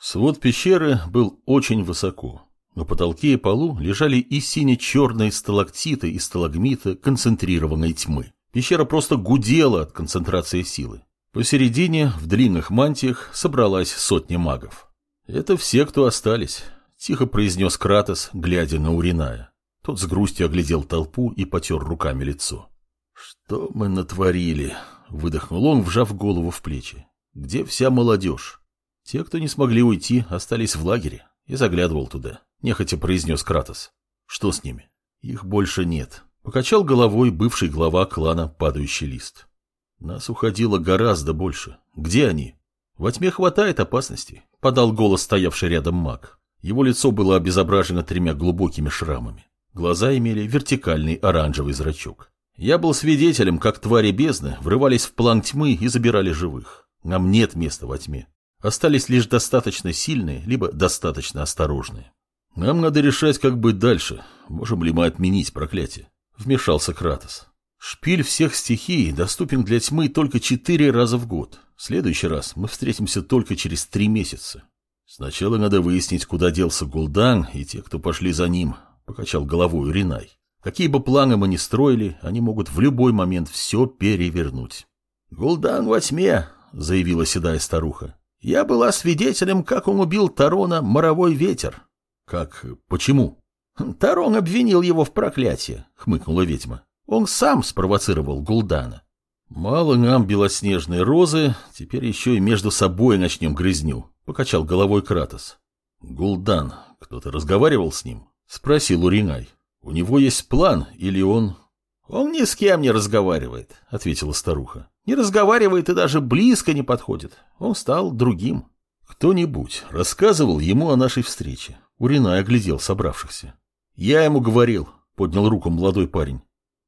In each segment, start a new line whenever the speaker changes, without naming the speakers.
Свод пещеры был очень высоко. На потолке и полу лежали и сине-черные сталактиты и сталагмиты концентрированной тьмы. Пещера просто гудела от концентрации силы. Посередине, в длинных мантиях, собралась сотня магов. «Это все, кто остались», — тихо произнес Кратос, глядя на Уриная. Тот с грустью оглядел толпу и потер руками лицо. «Что мы натворили?» — выдохнул он, вжав голову в плечи. «Где вся молодежь?» Те, кто не смогли уйти, остались в лагере. И заглядывал туда. Нехотя произнес Кратос. «Что с ними?» «Их больше нет», — покачал головой бывший глава клана «Падающий лист». Нас уходило гораздо больше. Где они? Во тьме хватает опасностей, подал голос стоявший рядом маг. Его лицо было обезображено тремя глубокими шрамами. Глаза имели вертикальный оранжевый зрачок. Я был свидетелем, как твари бездны врывались в план тьмы и забирали живых. Нам нет места во тьме. Остались лишь достаточно сильные, либо достаточно осторожные. Нам надо решать, как быть дальше. Можем ли мы отменить проклятие? Вмешался Кратос. Шпиль всех стихий доступен для тьмы только четыре раза в год. В следующий раз мы встретимся только через три месяца. Сначала надо выяснить, куда делся Гул'дан и те, кто пошли за ним, покачал головой Ринай. Какие бы планы мы ни строили, они могут в любой момент все перевернуть. Гул'дан во тьме, заявила седая старуха. Я была свидетелем, как он убил Тарона моровой ветер. Как? Почему? Тарон обвинил его в проклятии, хмыкнула ведьма. Он сам спровоцировал Гул'дана. Мало нам белоснежной розы, теперь еще и между собой начнем грызню, покачал головой Кратос. Гул'дан, кто-то разговаривал с ним? Спросил Уринай. У него есть план или он... Он ни с кем не разговаривает, ответила старуха. Не разговаривает и даже близко не подходит. Он стал другим. Кто-нибудь рассказывал ему о нашей встрече. Уринай оглядел собравшихся. Я ему говорил, поднял руку молодой парень.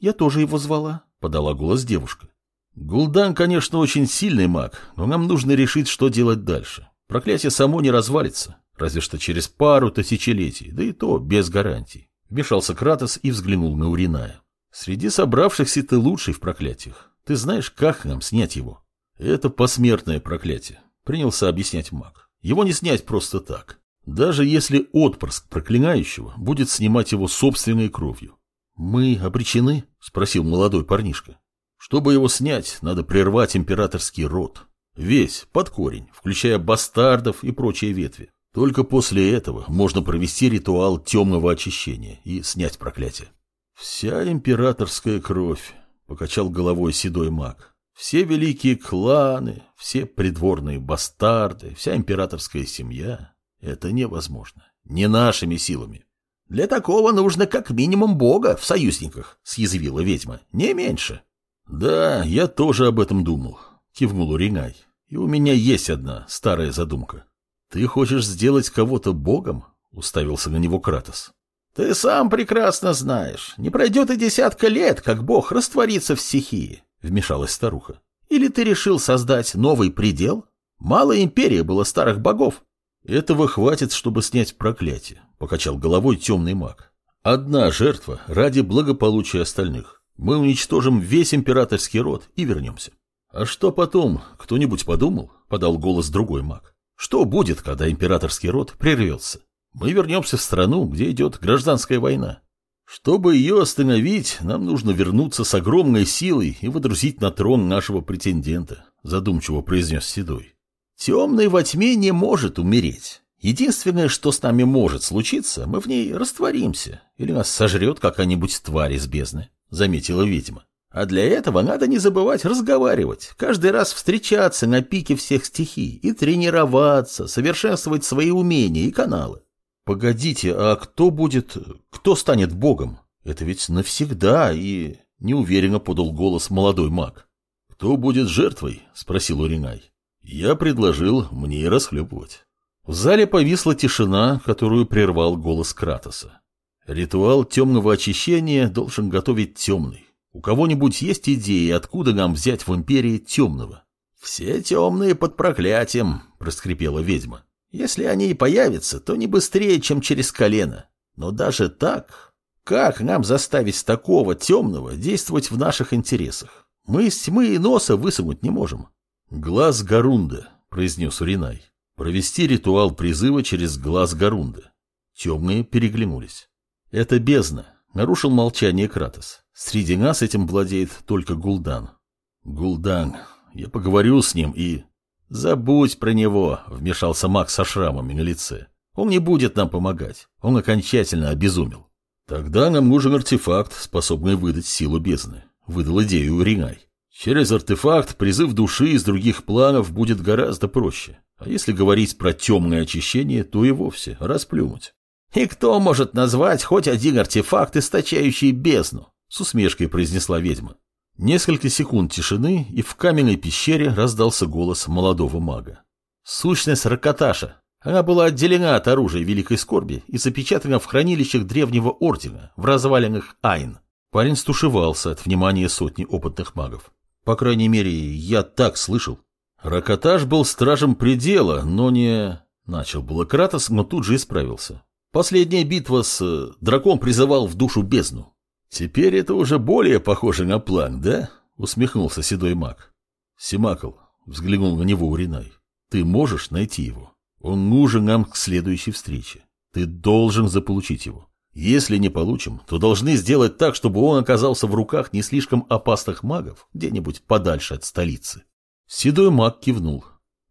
«Я тоже его звала», — подала голос девушка. «Гул'дан, конечно, очень сильный маг, но нам нужно решить, что делать дальше. Проклятие само не развалится, разве что через пару тысячелетий, да и то без гарантий». Вмешался Кратос и взглянул на Уриная. «Среди собравшихся ты лучший в проклятиях. Ты знаешь, как нам снять его?» «Это посмертное проклятие», — принялся объяснять маг. «Его не снять просто так. Даже если отпрыск проклинающего будет снимать его собственной кровью. «Мы обречены?» — спросил молодой парнишка. «Чтобы его снять, надо прервать императорский род. Весь, под корень, включая бастардов и прочие ветви. Только после этого можно провести ритуал темного очищения и снять проклятие». «Вся императорская кровь», — покачал головой седой маг. «Все великие кланы, все придворные бастарды, вся императорская семья — это невозможно. Не нашими силами. «Для такого нужно как минимум бога в союзниках», — съязвила ведьма. «Не меньше». «Да, я тоже об этом думал», — кивнул Уринай. «И у меня есть одна старая задумка. Ты хочешь сделать кого-то богом?» — уставился на него Кратос. «Ты сам прекрасно знаешь. Не пройдет и десятка лет, как бог растворится в стихии», — вмешалась старуха. «Или ты решил создать новый предел? Мало империи было старых богов». «Этого хватит, чтобы снять проклятие», — покачал головой темный маг. «Одна жертва ради благополучия остальных. Мы уничтожим весь императорский род и вернемся». «А что потом? Кто-нибудь подумал?» — подал голос другой маг. «Что будет, когда императорский род прервется? Мы вернемся в страну, где идет гражданская война. Чтобы ее остановить, нам нужно вернуться с огромной силой и водрузить на трон нашего претендента», — задумчиво произнес Седой. Темный во тьме не может умереть. Единственное, что с нами может случиться, мы в ней растворимся, или нас сожрет какая-нибудь тварь из бездны, — заметила ведьма. А для этого надо не забывать разговаривать, каждый раз встречаться на пике всех стихий и тренироваться, совершенствовать свои умения и каналы. Погодите, а кто будет, кто станет богом? Это ведь навсегда и... Неуверенно подал голос молодой маг. «Кто будет жертвой?» — спросил Уринай. Я предложил мне расхлебывать. В зале повисла тишина, которую прервал голос Кратоса. Ритуал темного очищения должен готовить темный. У кого-нибудь есть идеи, откуда нам взять в империи темного? Все темные под проклятием, проскрипела ведьма. Если они и появятся, то не быстрее, чем через колено. Но даже так, как нам заставить такого темного действовать в наших интересах? Мы из тьмы и носа высунуть не можем. «Глаз Гарунда», — произнес Уринай. Провести ритуал призыва через глаз Гарунды. Темные переглянулись. Это бездна. Нарушил молчание Кратос. Среди нас этим владеет только Гул'дан. Гул'дан. Я поговорю с ним и... Забудь про него, вмешался Макс со шрамами на лице. Он не будет нам помогать. Он окончательно обезумел. Тогда нам нужен артефакт, способный выдать силу бездны. Выдал идею Ринай. Через артефакт призыв души из других планов будет гораздо проще. А если говорить про темное очищение, то и вовсе расплюнуть. «И кто может назвать хоть один артефакт, источающий бездну?» — с усмешкой произнесла ведьма. Несколько секунд тишины, и в каменной пещере раздался голос молодого мага. Сущность Ракаташа. Она была отделена от оружия Великой Скорби и запечатана в хранилищах Древнего Ордена, в развалинах Айн. Парень стушевался от внимания сотни опытных магов. По крайней мере, я так слышал. Ракаташ был стражем предела, но не... Начал было Кратос, но тут же исправился. Последняя битва с... Э, дракон призывал в душу бездну. Теперь это уже более похоже на план, да? Усмехнулся седой маг. Симакл взглянул на него Уринай. Ты можешь найти его? Он нужен нам к следующей встрече. Ты должен заполучить его. Если не получим, то должны сделать так, чтобы он оказался в руках не слишком опасных магов, где-нибудь подальше от столицы. Седой маг кивнул.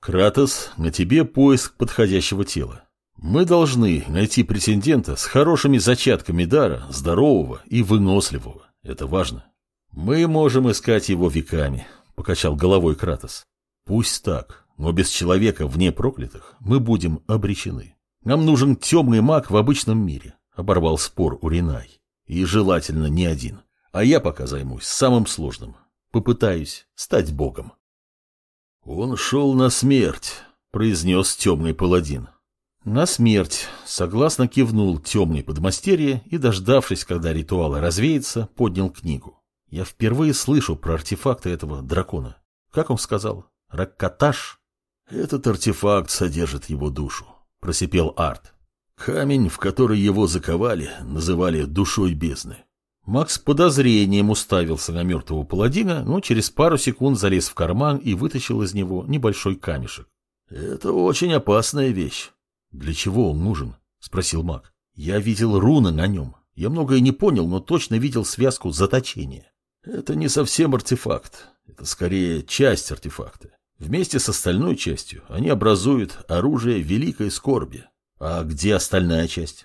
Кратос, на тебе поиск подходящего тела. Мы должны найти претендента с хорошими зачатками дара, здорового и выносливого. Это важно. Мы можем искать его веками, покачал головой Кратос. Пусть так, но без человека вне проклятых мы будем обречены. Нам нужен темный маг в обычном мире, оборвал спор Уринай. И желательно не один. А я пока займусь самым сложным. Попытаюсь стать богом. Он шел на смерть, произнес темный паладин. На смерть, согласно кивнул темный подмастерье и, дождавшись, когда ритуал развеется, поднял книгу. Я впервые слышу про артефакты этого дракона. Как он сказал? Раккаташ? Этот артефакт содержит его душу, просипел Арт. Камень, в который его заковали, называли душой бездны. Макс подозрением уставился на мертвого паладина, но через пару секунд залез в карман и вытащил из него небольшой камешек. Это очень опасная вещь. Для чего он нужен? Спросил маг. Я видел руны на нем. Я многое не понял, но точно видел связку заточения. Это не совсем артефакт. Это скорее часть артефакта. Вместе с остальной частью они образуют оружие великой скорби. А где остальная часть?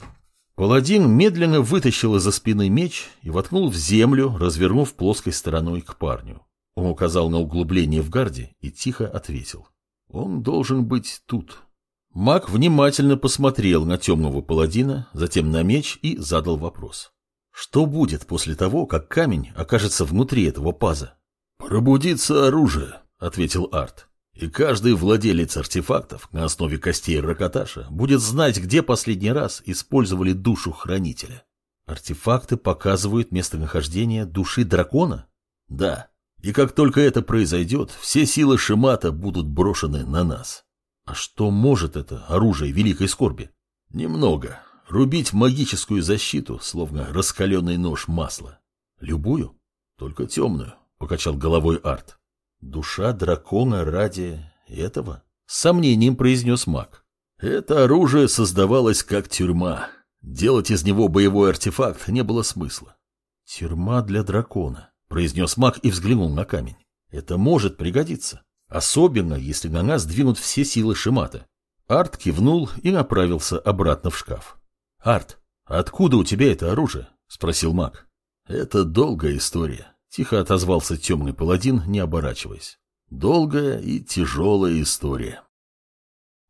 Паладин медленно вытащил из-за спины меч и воткнул в землю, развернув плоской стороной к парню. Он указал на углубление в гарде и тихо ответил. Он должен быть тут. Маг внимательно посмотрел на темного паладина, затем на меч и задал вопрос. Что будет после того, как камень окажется внутри этого паза? «Пробудится оружие», — ответил Арт. И каждый владелец артефактов на основе костей Ракаташа будет знать, где последний раз использовали душу хранителя. Артефакты показывают местонахождение души дракона? Да. И как только это произойдет, все силы Шимата будут брошены на нас. А что может это оружие Великой Скорби? Немного. Рубить магическую защиту, словно раскаленный нож масла. Любую? Только темную, покачал головой Арт. Душа дракона ради этого? С сомнением произнес маг. Это оружие создавалось как тюрьма. Делать из него боевой артефакт не было смысла. Тюрьма для дракона, произнес маг и взглянул на камень. Это может пригодиться. Особенно, если на нас двинут все силы Шимата. Арт кивнул и направился обратно в шкаф. «Арт, откуда у тебя это оружие?» – спросил маг. «Это долгая история. Тихо отозвался темный паладин, не оборачиваясь. Долгая и тяжелая история.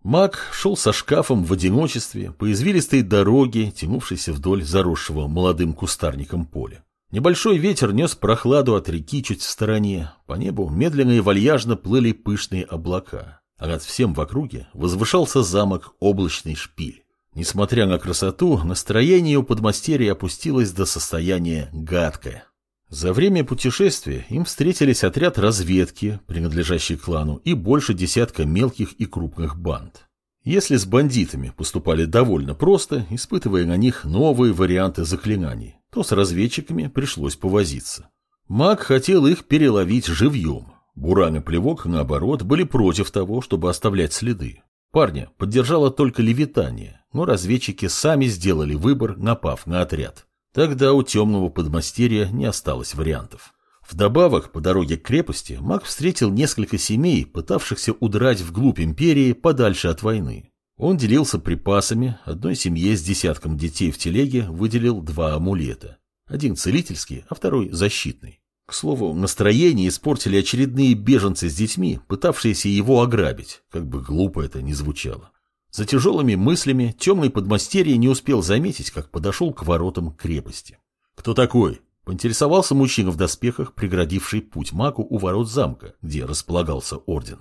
Маг шел со шкафом в одиночестве по извилистой дороге, тянувшейся вдоль заросшего молодым кустарником поля. Небольшой ветер нес прохладу от реки чуть в стороне. По небу медленно и вальяжно плыли пышные облака. А над всем в округе возвышался замок Облачный Шпиль. Несмотря на красоту, настроение у подмастерья опустилось до состояния гадкое. За время путешествия им встретились отряд разведки, принадлежащий клану, и больше десятка мелких и крупных банд. Если с бандитами поступали довольно просто, испытывая на них новые варианты заклинаний, то с разведчиками пришлось повозиться. Маг хотел их переловить живьем. Буран и Плевок, наоборот, были против того, чтобы оставлять следы. Парня поддержало только левитание, но разведчики сами сделали выбор, напав на отряд. Тогда у темного подмастерья не осталось вариантов. Вдобавок, по дороге к крепости маг встретил несколько семей, пытавшихся удрать вглубь империи подальше от войны. Он делился припасами, одной семье с десятком детей в телеге выделил два амулета. Один целительский, а второй защитный. К слову, настроение испортили очередные беженцы с детьми, пытавшиеся его ограбить, как бы глупо это ни звучало. За тяжелыми мыслями темный подмастерье не успел заметить, как подошел к воротам крепости. «Кто такой?» Поинтересовался мужчина в доспехах, преградивший путь магу у ворот замка, где располагался орден.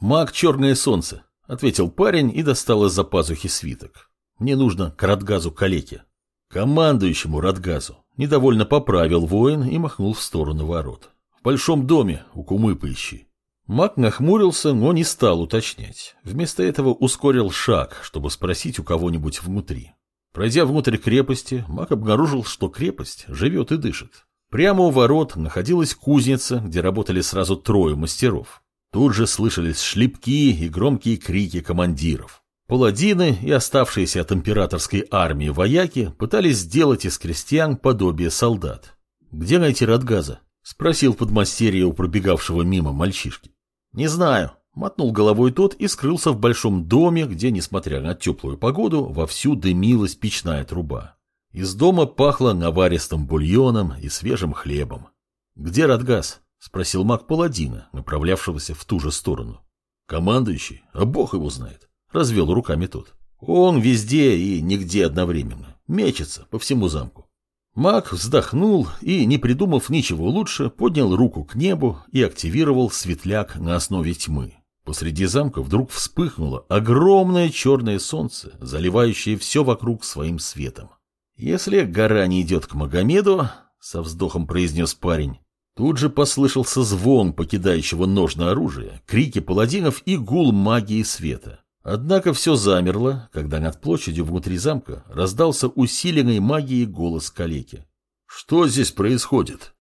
«Маг Черное Солнце», — ответил парень и достал из-за пазухи свиток. «Мне нужно к Радгазу Калеке». «Командующему Радгазу», — недовольно поправил воин и махнул в сторону ворот. «В большом доме у кумы поищи». Маг нахмурился, но не стал уточнять. Вместо этого ускорил шаг, чтобы спросить у кого-нибудь внутри. Пройдя внутрь крепости, маг обнаружил, что крепость живет и дышит. Прямо у ворот находилась кузница, где работали сразу трое мастеров. Тут же слышались шлепки и громкие крики командиров. Паладины и оставшиеся от императорской армии вояки пытались сделать из крестьян подобие солдат. «Где найти Радгаза?» — спросил подмастерье у пробегавшего мимо мальчишки. «Не знаю», Мотнул головой тот и скрылся в большом доме, где, несмотря на теплую погоду, вовсю дымилась печная труба. Из дома пахло наваристым бульоном и свежим хлебом. «Где Радгас?» — спросил маг Паладина, направлявшегося в ту же сторону. «Командующий? А бог его знает!» — развел руками тот. «Он везде и нигде одновременно. Мечется по всему замку». Маг вздохнул и, не придумав ничего лучше, поднял руку к небу и активировал светляк на основе тьмы. Посреди замка вдруг вспыхнуло огромное черное солнце, заливающее все вокруг своим светом. «Если гора не идет к Магомеду», — со вздохом произнес парень, тут же послышался звон покидающего ножное оружия, крики паладинов и гул магии света. Однако все замерло, когда над площадью внутри замка раздался усиленный магией голос калеки. «Что здесь происходит?»